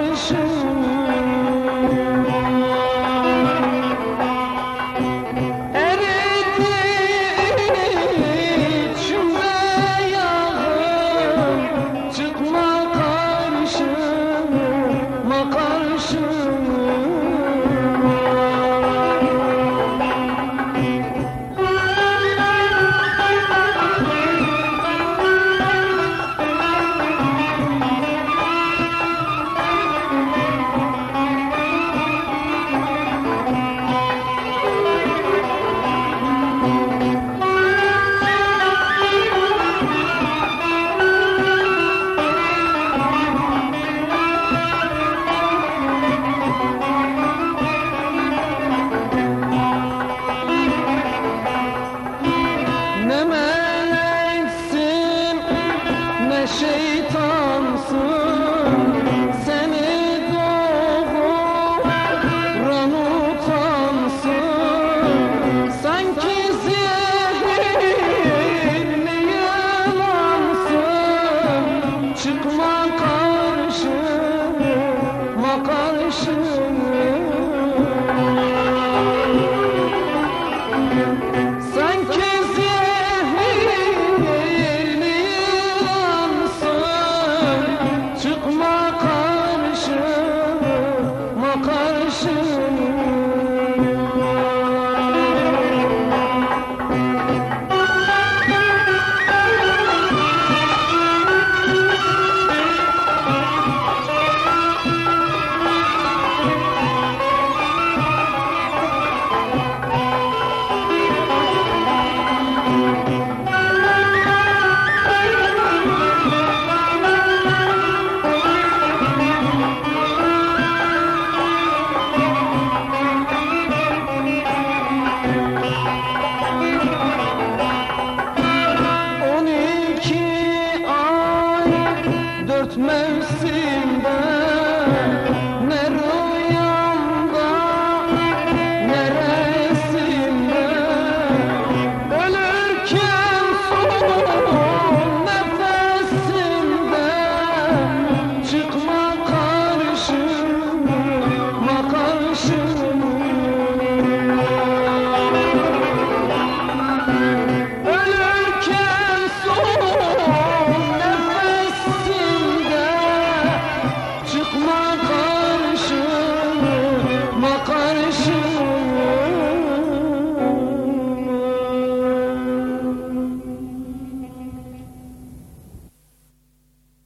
karşı Sure.